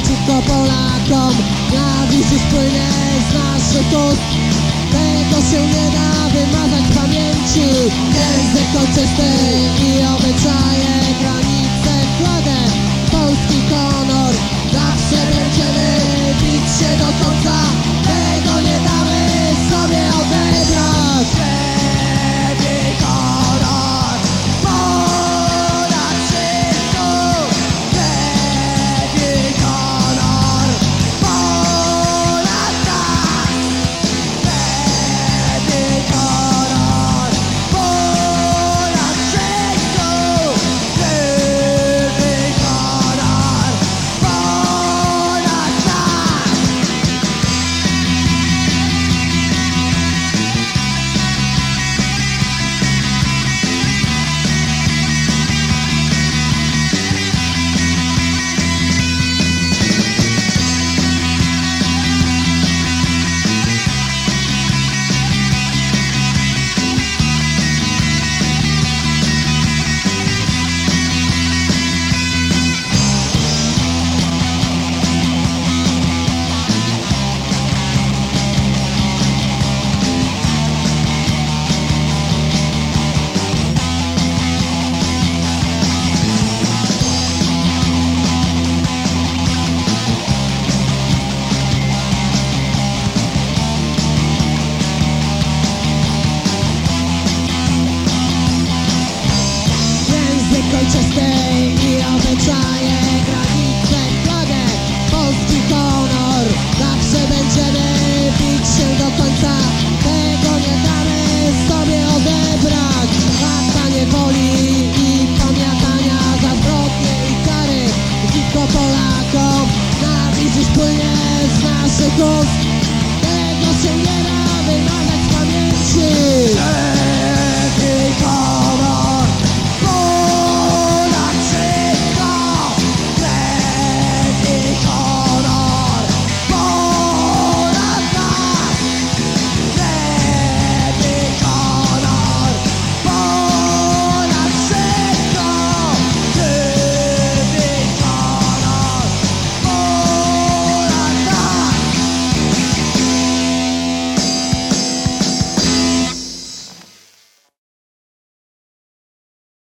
przeciwko Polakom. Na wisi spłynie z naszych ust, tego się nie da wymazać pamięci. Język ojczysty i obyczaje, ojczystej i obyczaje graniczne flagę. Polski honor. Zawsze będziemy bić się do końca. Tego nie damy sobie odebrać. Latanie woli i pamiętania za zbrodnie i kary. Przeciwko Polakom Nawidzisz płynie z naszych ust. Tego się nie da